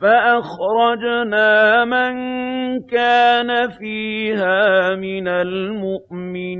فَأَخْرَجْنَا مَن كَانَ فِيهَا مِنَ الْمُؤْمِنِينَ.